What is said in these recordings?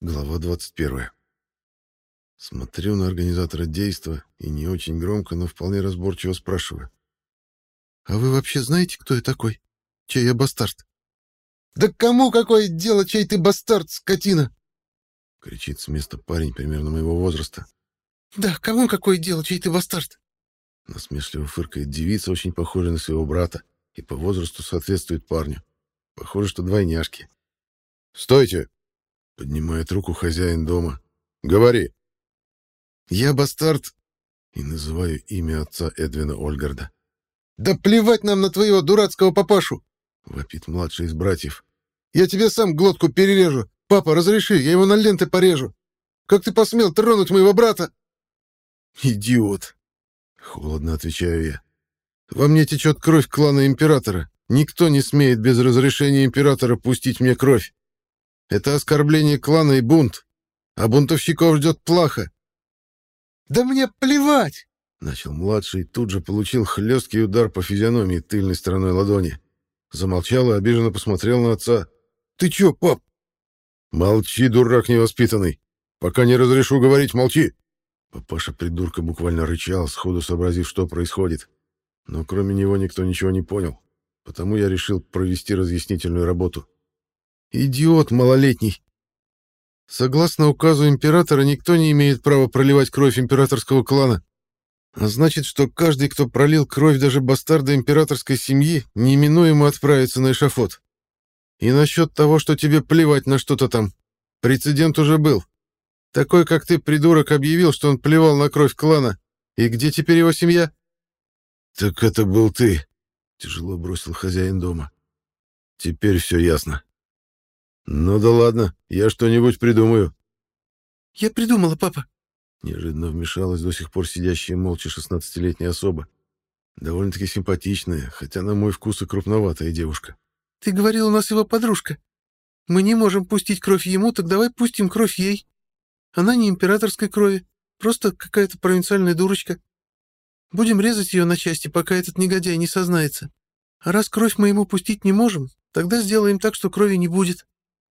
Глава 21. Смотрю на организатора действа и не очень громко, но вполне разборчиво спрашиваю. «А вы вообще знаете, кто я такой? Чей я бастард?» «Да кому какое дело, чей ты бастард, скотина?» — кричит с места парень примерно моего возраста. «Да, кому какое дело, чей ты бастард?» Насмешливо фыркает девица, очень похожая на своего брата, и по возрасту соответствует парню. Похоже, что двойняшки. «Стойте!» Поднимает руку хозяин дома. «Говори!» «Я бастард!» И называю имя отца Эдвина Ольгарда. «Да плевать нам на твоего дурацкого папашу!» Вопит младший из братьев. «Я тебе сам глотку перережу! Папа, разреши, я его на ленты порежу! Как ты посмел тронуть моего брата?» «Идиот!» Холодно отвечаю я. «Во мне течет кровь клана Императора. Никто не смеет без разрешения Императора пустить мне кровь. Это оскорбление клана и бунт. А бунтовщиков ждет плохо. «Да мне плевать!» — начал младший, тут же получил хлесткий удар по физиономии тыльной стороной ладони. Замолчал и обиженно посмотрел на отца. «Ты чё, пап?» «Молчи, дурак невоспитанный! Пока не разрешу говорить, молчи!» Папаша придурка буквально рычал, сходу сообразив, что происходит. Но кроме него никто ничего не понял, потому я решил провести разъяснительную работу. Идиот малолетний. Согласно указу императора, никто не имеет права проливать кровь императорского клана. А значит, что каждый, кто пролил кровь даже бастарда императорской семьи, неминуемо отправится на эшафот. И насчет того, что тебе плевать на что-то там, прецедент уже был. Такой, как ты, придурок, объявил, что он плевал на кровь клана. И где теперь его семья? — Так это был ты, — тяжело бросил хозяин дома. — Теперь все ясно. «Ну да ладно, я что-нибудь придумаю». «Я придумала, папа». Неожиданно вмешалась до сих пор сидящая молча шестнадцатилетняя особа. Довольно-таки симпатичная, хотя на мой вкус и крупноватая девушка. «Ты говорил, у нас его подружка. Мы не можем пустить кровь ему, так давай пустим кровь ей. Она не императорской крови, просто какая-то провинциальная дурочка. Будем резать ее на части, пока этот негодяй не сознается. А раз кровь мы ему пустить не можем, тогда сделаем так, что крови не будет.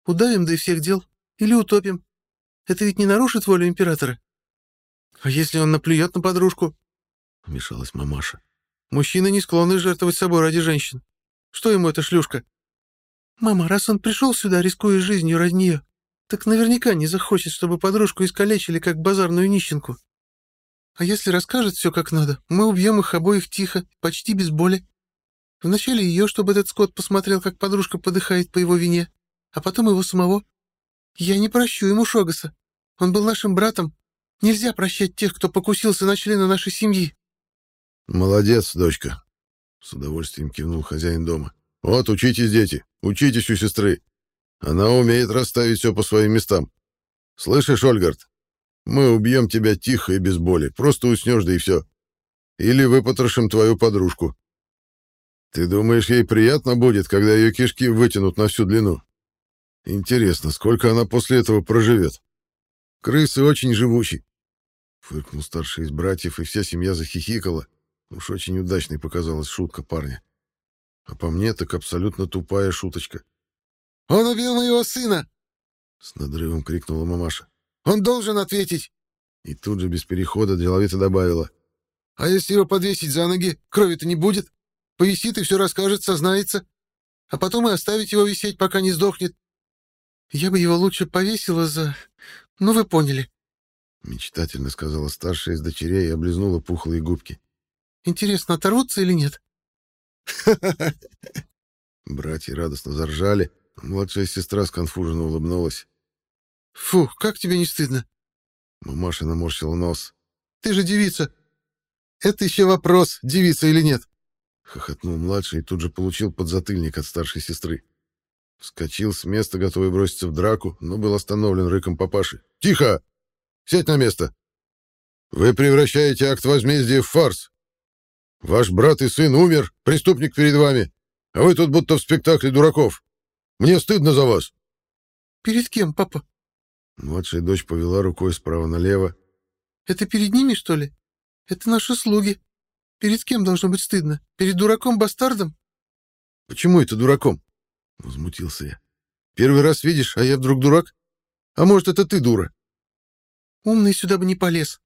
Удавим до всех дел или утопим. Это ведь не нарушит волю императора. А если он наплюет на подружку? Вмешалась мамаша. Мужчины не склонны жертвовать собой ради женщин. Что ему эта шлюшка? Мама, раз он пришел сюда, рискуя жизнью ради нее, так наверняка не захочет, чтобы подружку искалечили, как базарную нищенку. А если расскажет все как надо, мы убьем их обоих тихо, почти без боли. Вначале ее, чтобы этот скот посмотрел, как подружка подыхает по его вине, а потом его самого. Я не прощу ему Шогаса. Он был нашим братом. Нельзя прощать тех, кто покусился на члена нашей семьи. Молодец, дочка. С удовольствием кивнул хозяин дома. Вот, учитесь, дети, учитесь у сестры. Она умеет расставить все по своим местам. Слышишь, Ольгард? Мы убьем тебя тихо и без боли. Просто уснешь, да и все. Или выпотрошим твою подружку. Ты думаешь, ей приятно будет, когда ее кишки вытянут на всю длину? Интересно, сколько она после этого проживет? Крысы очень живучи. Фыркнул старший из братьев, и вся семья захихикала. Уж очень удачной показалась шутка парня. А по мне так абсолютно тупая шуточка. «Он убил моего сына!» С надрывом крикнула мамаша. «Он должен ответить!» И тут же без перехода деловито добавила. «А если его подвесить за ноги, крови-то не будет? Повисит и все расскажет, сознается. А потом и оставить его висеть, пока не сдохнет. Я бы его лучше повесила за... Ну, вы поняли. Мечтательно сказала старшая из дочерей и облизнула пухлые губки. Интересно, оторвутся или нет? Братья радостно заржали, а младшая сестра сконфуженно улыбнулась. «Фу, как тебе не стыдно?» Мамаша наморщила нос. «Ты же девица!» «Это еще вопрос, девица или нет!» Хохотнул младший и тут же получил подзатыльник от старшей сестры. Вскочил с места, готовый броситься в драку, но был остановлен рыком папаши. «Тихо! Сядь на место! Вы превращаете акт возмездия в фарс. Ваш брат и сын умер, преступник перед вами, а вы тут будто в спектакле дураков. Мне стыдно за вас!» «Перед кем, папа?» Младшая дочь повела рукой справа налево. «Это перед ними, что ли? Это наши слуги. Перед кем должно быть стыдно? Перед дураком-бастардом?» «Почему это дураком?» — возмутился я. «Первый раз видишь, а я вдруг дурак? А может, это ты дура? Умный сюда бы не полез.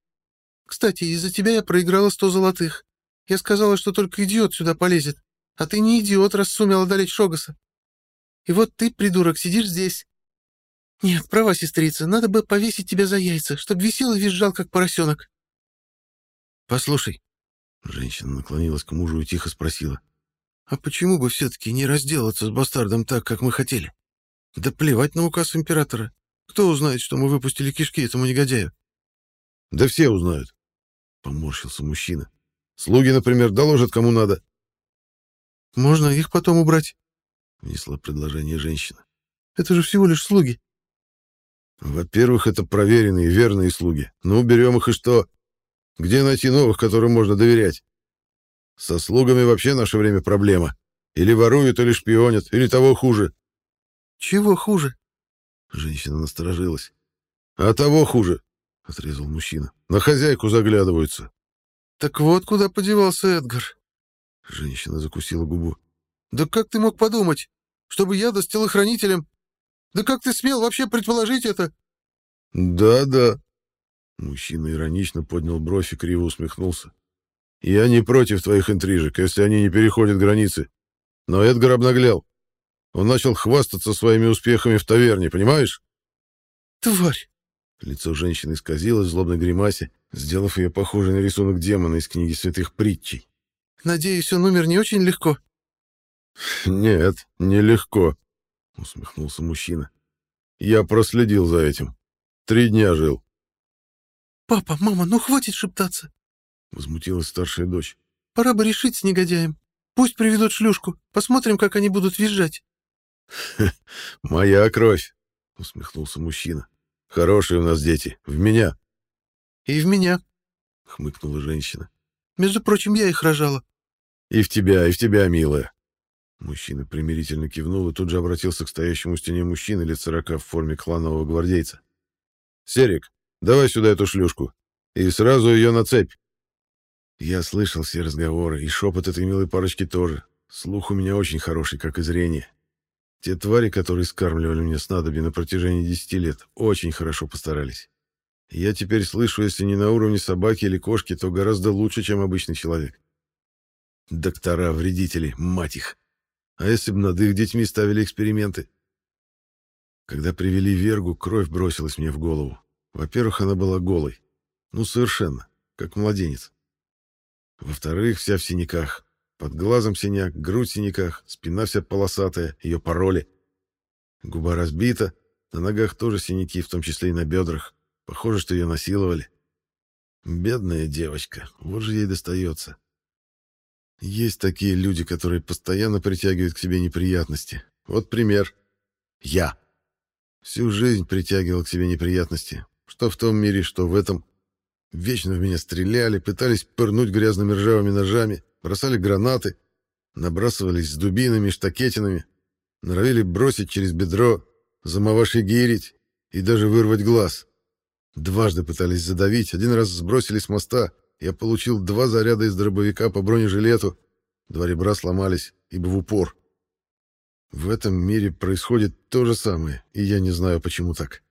Кстати, из-за тебя я проиграла сто золотых. Я сказала, что только идиот сюда полезет. А ты не идиот, раз сумел одолеть Шогаса. И вот ты, придурок, сидишь здесь. Нет, права, сестрица, надо бы повесить тебя за яйца, чтоб висел и визжал, как поросенок. Послушай. Женщина наклонилась к мужу и тихо спросила. А почему бы все-таки не разделаться с бастардом так, как мы хотели? Да плевать на указ императора. Кто узнает, что мы выпустили кишки этому негодяю? Да все узнают. Поморщился мужчина. Слуги, например, доложат кому надо. Можно их потом убрать, внесла предложение женщина. Это же всего лишь слуги. Во-первых, это проверенные, верные слуги. Ну, уберем их и что? Где найти новых, которым можно доверять? Со слугами вообще наше время проблема. Или воруют, или шпионят, или того хуже. Чего хуже? Женщина насторожилась. А того хуже, отрезал мужчина. На хозяйку заглядываются. Так вот куда подевался Эдгар. Женщина закусила губу. Да как ты мог подумать, чтобы я да с телохранителем? Да как ты смел вообще предположить это? Да-да. Мужчина иронично поднял бровь и криво усмехнулся. Я не против твоих интрижек, если они не переходят границы. Но Эдгар обнаглял. Он начал хвастаться своими успехами в таверне, понимаешь? Тварь! Лицо женщины исказилось в злобной гримасе, сделав ее похожей на рисунок демона из книги святых притчей. Надеюсь, он умер не очень легко? Нет, нелегко, усмехнулся мужчина. Я проследил за этим. Три дня жил. Папа, мама, ну хватит шептаться. Возмутилась старшая дочь. Пора бы решить с негодяем. Пусть приведут шлюшку. Посмотрим, как они будут визжать. «Моя кровь!» — усмехнулся мужчина. «Хорошие у нас дети. В меня». «И в меня», — хмыкнула женщина. «Между прочим, я их рожала». «И в тебя, и в тебя, милая». Мужчина примирительно кивнул и тут же обратился к стоящему у стене мужчине лет сорока в форме кланового гвардейца. «Серик, давай сюда эту шлюшку. И сразу ее на цепь». Я слышал все разговоры, и шепот этой милой парочки тоже. Слух у меня очень хороший, как и зрение. Те твари, которые скармливали мне снадобье на протяжении десяти лет, очень хорошо постарались. Я теперь слышу, если не на уровне собаки или кошки, то гораздо лучше, чем обычный человек. Доктора, вредители, мать их. А если бы над их детьми ставили эксперименты? Когда привели Вергу, кровь бросилась мне в голову. Во-первых, она была голой. Ну, совершенно, как младенец. Во-вторых, вся в синяках. Под глазом синяк, грудь в синяках, спина вся полосатая, ее пороли. Губа разбита, на ногах тоже синяки, в том числе и на бедрах. Похоже, что ее насиловали. Бедная девочка, вот же ей достается. Есть такие люди, которые постоянно притягивают к себе неприятности. Вот пример. Я. Всю жизнь притягивал к себе неприятности. Что в том мире, что в этом. Вечно в меня стреляли, пытались пырнуть грязными ржавыми ножами, бросали гранаты, набрасывались с дубинами, штакетинами, норовили бросить через бедро, замавашигирить и даже вырвать глаз. Дважды пытались задавить, один раз сбросили с моста, я получил два заряда из дробовика по бронежилету, два ребра сломались, ибо в упор. В этом мире происходит то же самое, и я не знаю, почему так.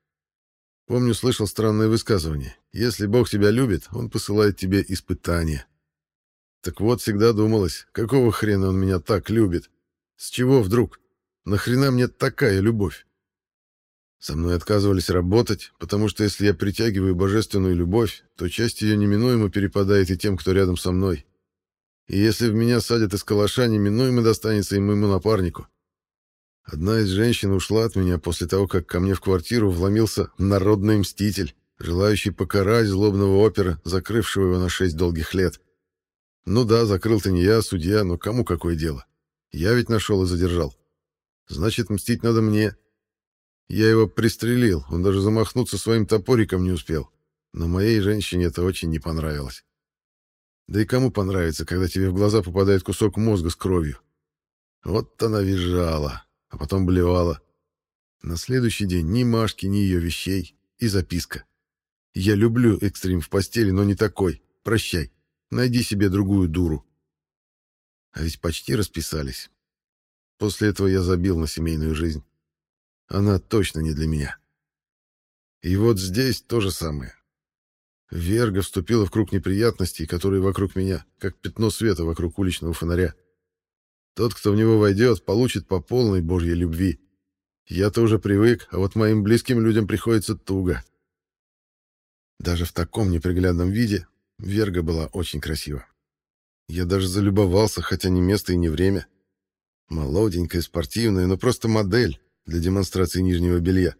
Помню, слышал странное высказывание. Если Бог тебя любит, Он посылает тебе испытания. Так вот, всегда думалось, какого хрена Он меня так любит? С чего вдруг? Нахрена мне такая любовь? Со мной отказывались работать, потому что если я притягиваю божественную любовь, то часть ее неминуемо перепадает и тем, кто рядом со мной. И если в меня садят из калаша, неминуемо достанется и моему напарнику. Одна из женщин ушла от меня после того, как ко мне в квартиру вломился народный мститель, желающий покарать злобного опера, закрывшего его на шесть долгих лет. Ну да, закрыл-то не я, а судья, но кому какое дело? Я ведь нашел и задержал. Значит, мстить надо мне. Я его пристрелил, он даже замахнуться своим топориком не успел. Но моей женщине это очень не понравилось. Да и кому понравится, когда тебе в глаза попадает кусок мозга с кровью? Вот она визжала а потом блевала. На следующий день ни Машки, ни ее вещей и записка. «Я люблю экстрим в постели, но не такой. Прощай. Найди себе другую дуру». А ведь почти расписались. После этого я забил на семейную жизнь. Она точно не для меня. И вот здесь то же самое. Верга вступила в круг неприятностей, которые вокруг меня, как пятно света вокруг уличного фонаря. Тот, кто в него войдет, получит по полной божьей любви. Я-то уже привык, а вот моим близким людям приходится туго. Даже в таком неприглядном виде Верга была очень красива. Я даже залюбовался, хотя не место и не время. Молоденькая, спортивная, но просто модель для демонстрации нижнего белья.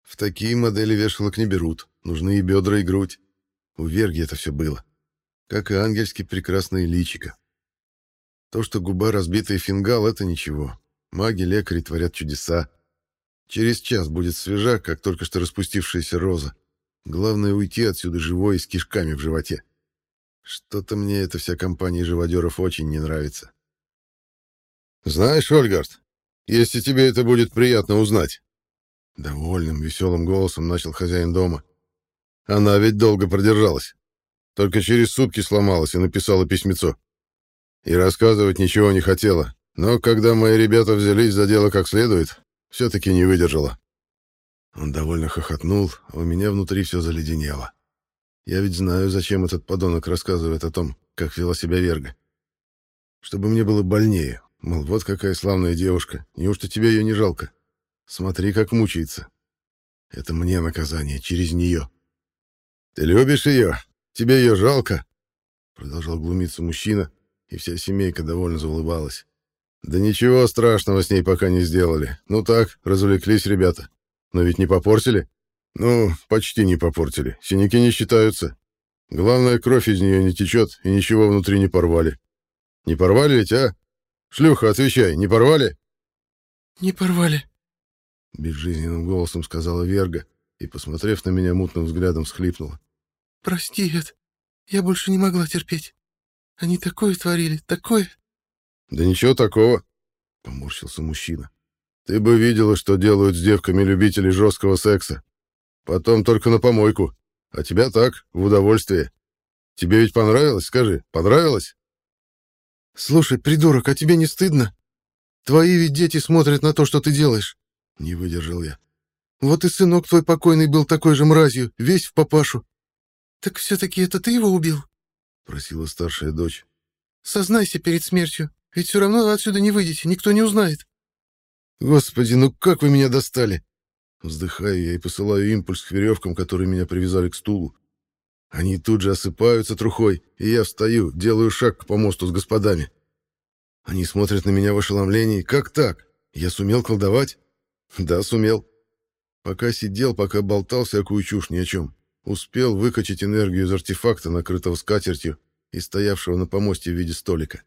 В такие модели вешалок не берут. Нужны и бедра, и грудь. У Верги это все было. Как и ангельски прекрасное личико. То, что губа разбитая фингал, это ничего. Маги-лекари творят чудеса. Через час будет свежа, как только что распустившаяся роза. Главное уйти отсюда живой и с кишками в животе. Что-то мне эта вся компания живодеров очень не нравится. «Знаешь, Ольгард, если тебе это будет приятно узнать...» Довольным, веселым голосом начал хозяин дома. «Она ведь долго продержалась. Только через сутки сломалась и написала письмецо. И рассказывать ничего не хотела. Но когда мои ребята взялись за дело как следует, все-таки не выдержала». Он довольно хохотнул, а у меня внутри все заледенело. Я ведь знаю, зачем этот подонок рассказывает о том, как вела себя Верга. Чтобы мне было больнее, Мол, вот какая славная девушка, неужто тебе ее не жалко? Смотри, как мучается. Это мне наказание, через нее. Ты любишь ее? Тебе ее жалко? Продолжал глумиться мужчина, и вся семейка довольно заулыбалась. Да ничего страшного с ней пока не сделали. Ну так, развлеклись ребята. Но ведь не попортили? Ну, почти не попортили. Синяки не считаются. Главное, кровь из нее не течет, и ничего внутри не порвали. Не порвали ведь, а? Шлюха, отвечай, не порвали? Не порвали. Безжизненным голосом сказала Верга и, посмотрев на меня мутным взглядом, всхлипнула. Прости, Эд, я больше не могла терпеть. Они такое творили, такое. Да ничего такого, поморщился мужчина. Ты бы видела, что делают с девками любители жесткого секса. Потом только на помойку. А тебя так, в удовольствие. Тебе ведь понравилось, скажи, понравилось? «Слушай, придурок, а тебе не стыдно? Твои ведь дети смотрят на то, что ты делаешь». Не выдержал я. «Вот и сынок твой покойный был такой же мразью, весь в папашу». «Так все-таки это ты его убил?» Просила старшая дочь. «Сознайся перед смертью, ведь все равно отсюда не выйдете, никто не узнает». «Господи, ну как вы меня достали!» Вздыхаю я и посылаю импульс к веревкам, которые меня привязали к стулу. Они тут же осыпаются трухой, и я встаю, делаю шаг к помосту с господами. Они смотрят на меня в ошеломлении. Как так? Я сумел колдовать? Да, сумел. Пока сидел, пока болтал всякую чушь ни о чем. Успел выкачать энергию из артефакта, накрытого скатертью и стоявшего на помосте в виде столика.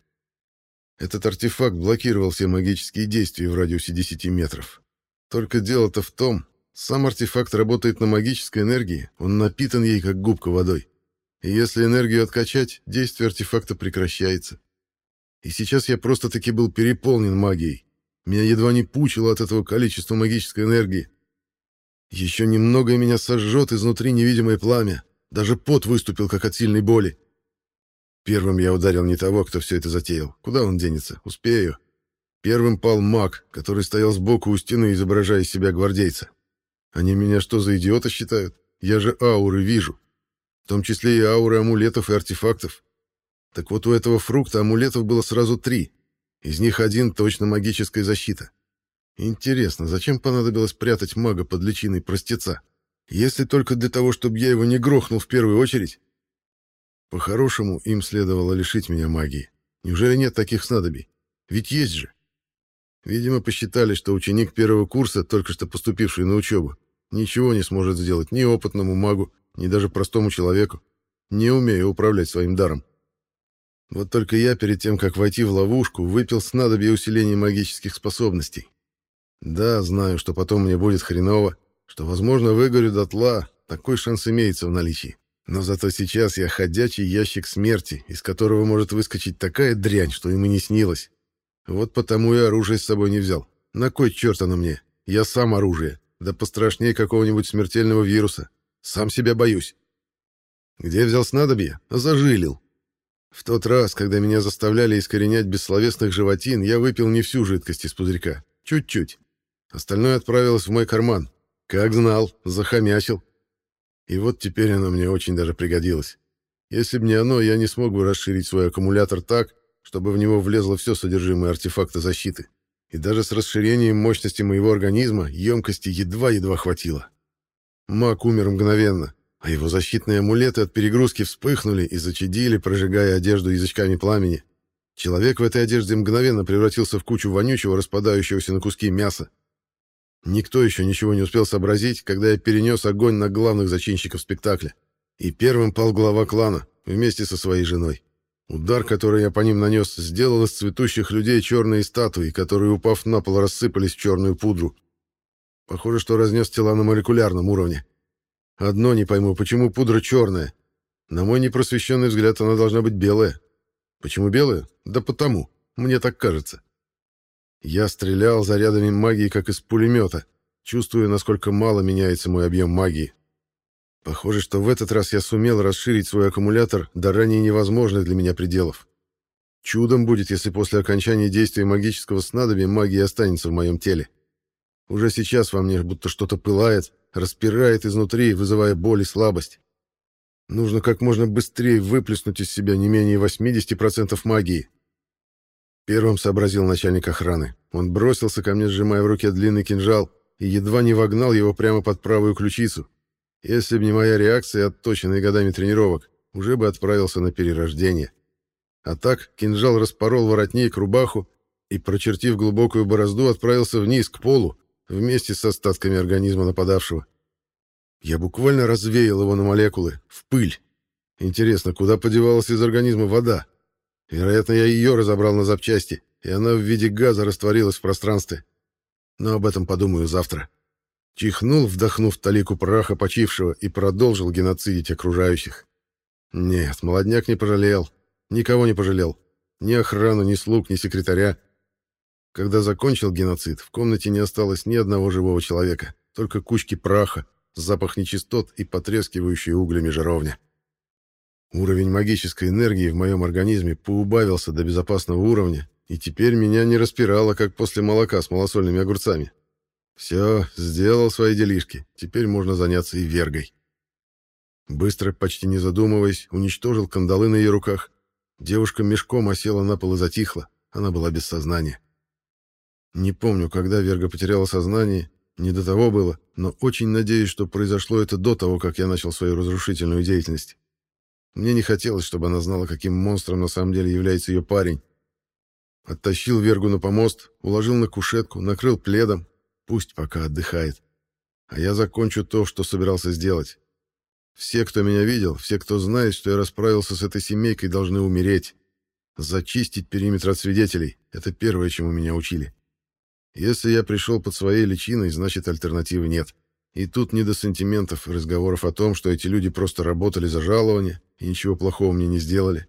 Этот артефакт блокировал все магические действия в радиусе 10 метров. Только дело-то в том, сам артефакт работает на магической энергии, он напитан ей, как губка водой. И если энергию откачать, действие артефакта прекращается. И сейчас я просто-таки был переполнен магией. Меня едва не пучило от этого количества магической энергии. Еще немного и меня сожжет изнутри невидимое пламя. Даже пот выступил, как от сильной боли. Первым я ударил не того, кто все это затеял. Куда он денется? Успею. Первым пал маг, который стоял сбоку у стены, изображая из себя гвардейца. Они меня что, за идиота считают? Я же ауры вижу. В том числе и ауры амулетов и артефактов. Так вот, у этого фрукта амулетов было сразу три. Из них один точно магическая защита. Интересно, зачем понадобилось прятать мага под личиной простеца? Если только для того, чтобы я его не грохнул в первую очередь? По-хорошему, им следовало лишить меня магии. Неужели нет таких снадобий? Ведь есть же. Видимо, посчитали, что ученик первого курса, только что поступивший на учебу, ничего не сможет сделать ни опытному магу, ни даже простому человеку, не умея управлять своим даром. Вот только я перед тем, как войти в ловушку, выпил снадобье усиления магических способностей. Да, знаю, что потом мне будет хреново, что, возможно, выгорю дотла, такой шанс имеется в наличии. Но зато сейчас я ходячий ящик смерти, из которого может выскочить такая дрянь, что ему не снилось. Вот потому и оружие с собой не взял. На кой черт оно мне? Я сам оружие. Да пострашнее какого-нибудь смертельного вируса. Сам себя боюсь. Где взял снадобье? Зажилил. В тот раз, когда меня заставляли искоренять бессловесных животин, я выпил не всю жидкость из пузырька. Чуть-чуть. Остальное отправилось в мой карман. Как знал, захомячил. И вот теперь оно мне очень даже пригодилось. Если бы не оно, я не смог бы расширить свой аккумулятор так, чтобы в него влезло все содержимое артефакта защиты. И даже с расширением мощности моего организма емкости едва-едва хватило. Маг умер мгновенно, а его защитные амулеты от перегрузки вспыхнули и зачадили, прожигая одежду язычками пламени. Человек в этой одежде мгновенно превратился в кучу вонючего, распадающегося на куски мяса. Никто еще ничего не успел сообразить, когда я перенес огонь на главных зачинщиков спектакля. И первым пал глава клана, вместе со своей женой. Удар, который я по ним нанес, сделал из цветущих людей черные статуи, которые, упав на пол, рассыпались в черную пудру. Похоже, что разнес тела на молекулярном уровне. Одно не пойму, почему пудра черная? На мой непросвещенный взгляд, она должна быть белая. Почему белая? Да потому. Мне так кажется. Я стрелял зарядами магии, как из пулемета, чувствуя, насколько мало меняется мой объем магии. Похоже, что в этот раз я сумел расширить свой аккумулятор до ранее невозможных для меня пределов. Чудом будет, если после окончания действия магического снадобья магия останется в моем теле. Уже сейчас во мне будто что-то пылает, распирает изнутри, вызывая боль и слабость. Нужно как можно быстрее выплеснуть из себя не менее 80% магии. Первым сообразил начальник охраны. Он бросился ко мне, сжимая в руке длинный кинжал, и едва не вогнал его прямо под правую ключицу. Если бы не моя реакция, отточенная годами тренировок, уже бы отправился на перерождение. А так кинжал распорол воротник, рубаху и, прочертив глубокую борозду, отправился вниз, к полу, вместе с остатками организма нападавшего. Я буквально развеял его на молекулы, в пыль. Интересно, куда подевалась из организма вода? Вероятно, я ее разобрал на запчасти, и она в виде газа растворилась в пространстве. Но об этом подумаю завтра. Чихнул, вдохнув талику праха почившего, и продолжил геноцидить окружающих. Нет, молодняк не пожалел. Никого не пожалел. Ни охрану, ни слуг, ни секретаря. Когда закончил геноцид, в комнате не осталось ни одного живого человека, только кучки праха, запах нечистот и потрескивающая углями жаровня. Уровень магической энергии в моем организме поубавился до безопасного уровня, и теперь меня не распирало, как после молока с малосольными огурцами. Все, сделал свои делишки. Теперь можно заняться и вергой. Быстро, почти не задумываясь, уничтожил кандалы на ее руках. Девушка мешком осела на пол и затихла. Она была без сознания. Не помню, когда Верга потеряла сознание, не до того было, но очень надеюсь, что произошло это до того, как я начал свою разрушительную деятельность. Мне не хотелось, чтобы она знала, каким монстром на самом деле является ее парень. Оттащил Вергу на помост, уложил на кушетку, накрыл пледом, Пусть пока отдыхает. А я закончу то, что собирался сделать. Все, кто меня видел, все, кто знает, что я расправился с этой семейкой, должны умереть. Зачистить периметр от свидетелей — это первое, чему меня учили. Если я пришел под своей личиной, значит, альтернативы нет. И тут не до сантиментов и разговоров о том, что эти люди просто работали за жалование и ничего плохого мне не сделали.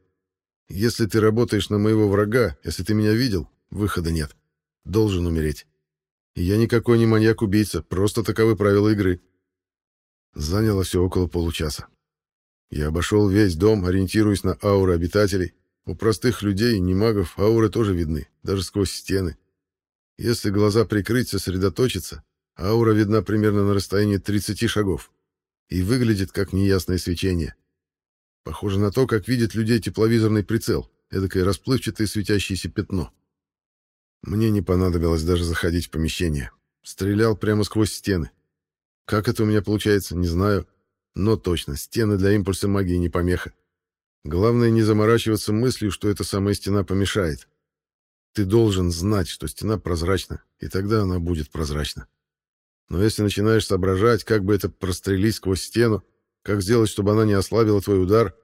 Если ты работаешь на моего врага, если ты меня видел, выхода нет. Должен умереть. И я никакой не маньяк-убийца, просто таковы правила игры. Заняло все около получаса. Я обошел весь дом, ориентируясь на ауры обитателей. У простых людей, не магов, ауры тоже видны, даже сквозь стены. Если глаза прикрыть, сосредоточиться, аура видна примерно на расстоянии 30 шагов и выглядит как неясное свечение. Похоже на то, как видит людей тепловизорный прицел, эдакое расплывчатое светящееся пятно. Мне не понадобилось даже заходить в помещение. Стрелял прямо сквозь стены. Как это у меня получается, не знаю. Но точно, стены для импульса магии не помеха. Главное не заморачиваться мыслью, что эта самая стена помешает. Ты должен знать, что стена прозрачна, и тогда она будет прозрачна. Но если начинаешь соображать, как бы это прострелить сквозь стену, как сделать, чтобы она не ослабила твой удар,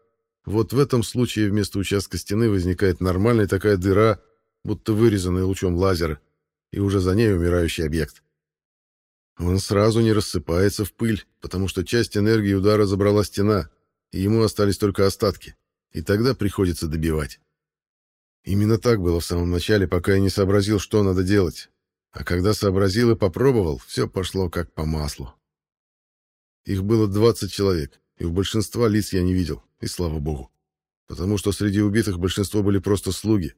вот в этом случае вместо участка стены возникает нормальная такая дыра, будто вырезанный лучом лазера, и уже за ней умирающий объект. Он сразу не рассыпается в пыль, потому что часть энергии удара забрала стена, и ему остались только остатки, и тогда приходится добивать. Именно так было в самом начале, пока я не сообразил, что надо делать. А когда сообразил и попробовал, все пошло как по маслу. Их было 20 человек, и в большинства лиц я не видел, и слава богу. Потому что среди убитых большинство были просто слуги,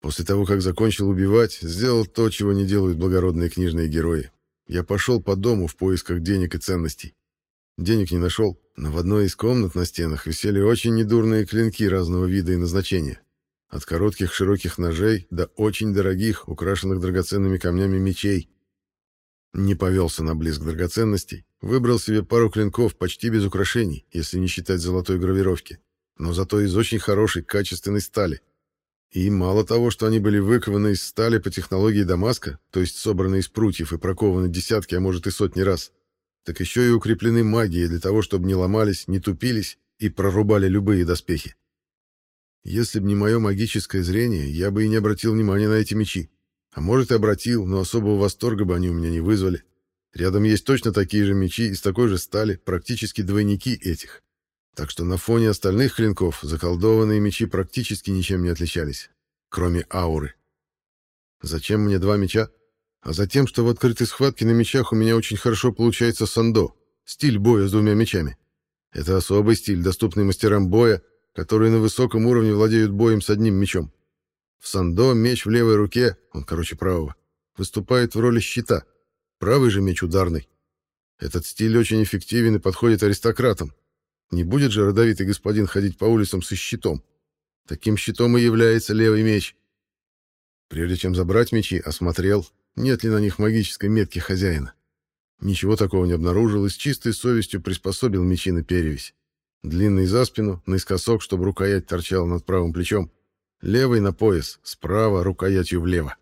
После того, как закончил убивать, сделал то, чего не делают благородные книжные герои. я пошел по дому в поисках денег и ценностей. Денег не нашел, но в одной из комнат на стенах висели очень недурные клинки разного вида и назначения. От коротких широких ножей до очень дорогих, украшенных драгоценными камнями мечей. Не повелся на блеск драгоценностей, выбрал себе пару клинков почти без украшений, если не считать золотой гравировки, но зато из очень хорошей, качественной стали. И мало того, что они были выкованы из стали по технологии Дамаска, то есть собраны из прутьев и прокованы десятки, а может и сотни раз, так еще и укреплены магией для того, чтобы не ломались, не тупились и прорубали любые доспехи. Если бы не мое магическое зрение, я бы и не обратил внимания на эти мечи. А может, и обратил, но особого восторга бы они у меня не вызвали. Рядом есть точно такие же мечи из такой же стали, практически двойники этих. Так что на фоне остальных клинков заколдованные мечи практически ничем не отличались, кроме ауры. Зачем мне два меча? А затем, что в открытой схватке на мечах у меня очень хорошо получается сандо, стиль боя с двумя мечами. Это особый стиль, доступный мастерам боя, которые на высоком уровне владеют боем с одним мечом. В сандо меч в левой руке, он, короче, правого, выступает в роли щита. Правый же меч ударный. Этот стиль очень эффективен и подходит аристократам. Не будет же родовитый господин ходить по улицам со щитом. Таким щитом и является левый меч. Прежде чем забрать мечи, осмотрел, нет ли на них магической метки хозяина. Ничего такого не обнаружил и с чистой совестью приспособил мечи на перевесь. Длинный за спину, наискосок, чтобы рукоять торчала над правым плечом. Левый на пояс, справа рукоятью влево.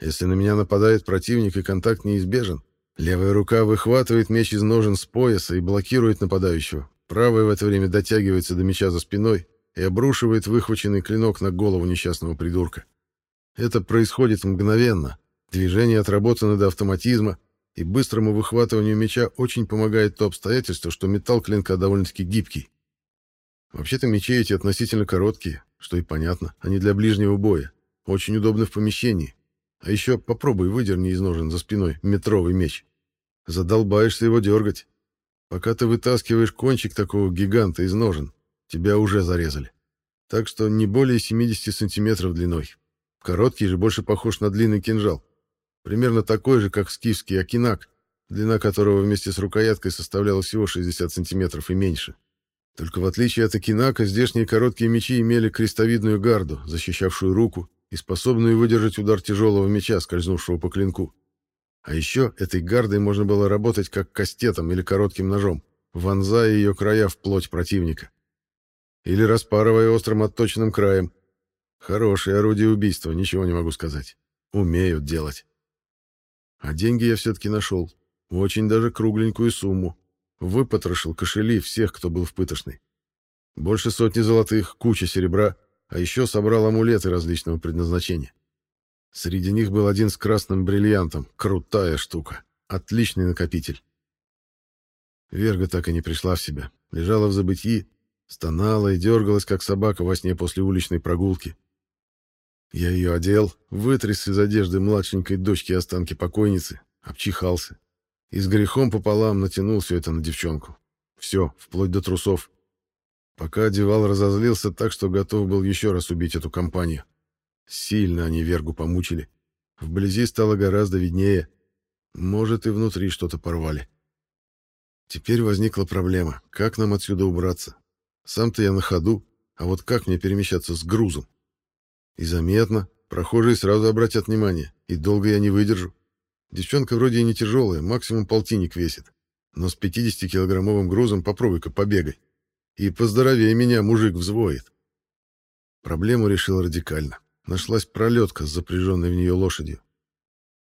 Если на меня нападает противник и контакт неизбежен, левая рука выхватывает меч из ножен с пояса и блокирует нападающего. Правая в это время дотягивается до меча за спиной и обрушивает выхваченный клинок на голову несчастного придурка. Это происходит мгновенно, Движение отработано до автоматизма, и быстрому выхватыванию меча очень помогает то обстоятельство, что металл клинка довольно-таки гибкий. Вообще-то мечи эти относительно короткие, что и понятно, они для ближнего боя, очень удобны в помещении. А еще попробуй выдерни из ножен за спиной метровый меч. Задолбаешься его дергать. Пока ты вытаскиваешь кончик такого гиганта из ножен, тебя уже зарезали. Так что не более 70 сантиметров длиной. Короткий же больше похож на длинный кинжал. Примерно такой же, как скифский окинак, длина которого вместе с рукояткой составляла всего 60 сантиметров и меньше. Только в отличие от окинака, здешние короткие мечи имели крестовидную гарду, защищавшую руку и способную выдержать удар тяжелого меча, скользнувшего по клинку. А еще этой гардой можно было работать как кастетом или коротким ножом, вонзая ее края в плоть противника. Или распарывая острым отточенным краем. Хорошее орудие убийства, ничего не могу сказать. Умеют делать. А деньги я все-таки нашел. Очень даже кругленькую сумму. Выпотрошил кошели всех, кто был в пытошной. Больше сотни золотых, куча серебра, а еще собрал амулеты различного предназначения. Среди них был один с красным бриллиантом. Крутая штука. Отличный накопитель. Верга так и не пришла в себя. Лежала в забытии, стонала и дергалась, как собака во сне после уличной прогулки. Я ее одел, вытряс из одежды младшенькой дочки останки покойницы, обчихался. И с грехом пополам натянул все это на девчонку. Все, вплоть до трусов. Пока одевал, разозлился так, что готов был еще раз убить эту компанию. Сильно они Вергу помучили. Вблизи стало гораздо виднее. Может, и внутри что-то порвали. Теперь возникла проблема, как нам отсюда убраться. Сам-то я на ходу, а вот как мне перемещаться с грузом? И заметно. Прохожие сразу обратят внимание. И долго я не выдержу. Девчонка вроде и не тяжелая, максимум полтинник весит. Но с 50-килограммовым грузом попробуй-ка побегай. И поздоровее меня мужик взвоет. Проблему решил радикально. Нашлась пролетка с запряженной в нее лошадью.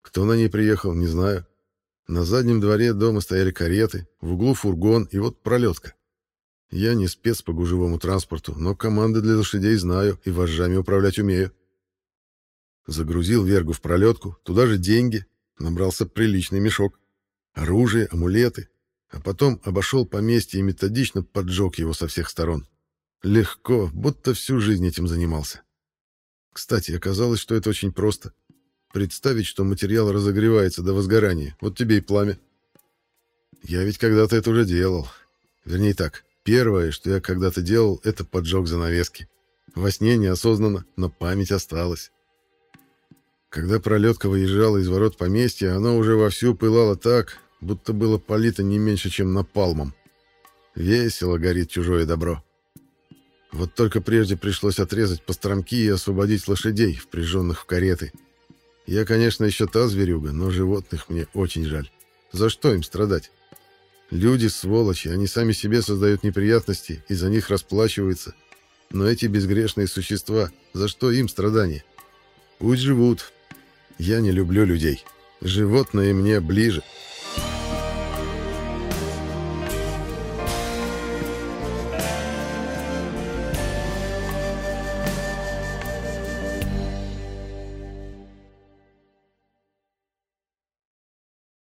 Кто на ней приехал, не знаю. На заднем дворе дома стояли кареты, в углу фургон и вот пролетка. Я не спец по гужевому транспорту, но команды для лошадей знаю и вожжами управлять умею. Загрузил Вергу в пролетку, туда же деньги, набрался приличный мешок, оружие, амулеты, а потом обошел поместье и методично поджег его со всех сторон. Легко, будто всю жизнь этим занимался. Кстати, оказалось, что это очень просто. Представить, что материал разогревается до возгорания, вот тебе и пламя. Я ведь когда-то это уже делал. Вернее так, Первое, что я когда-то делал, это поджег занавески. Во сне неосознанно, но память осталась. Когда пролетка выезжала из ворот поместья, оно уже вовсю пылало так, будто было полито не меньше, чем напалмом. Весело горит чужое добро. Вот только прежде пришлось отрезать постромки и освободить лошадей, впряженных в кареты. Я, конечно, еще та зверюга, но животных мне очень жаль. За что им страдать? Люди сволочи, они сами себе создают неприятности и за них расплачиваются. Но эти безгрешные существа, за что им страдания? Пусть живут. Я не люблю людей. Животные мне ближе. —